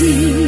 see.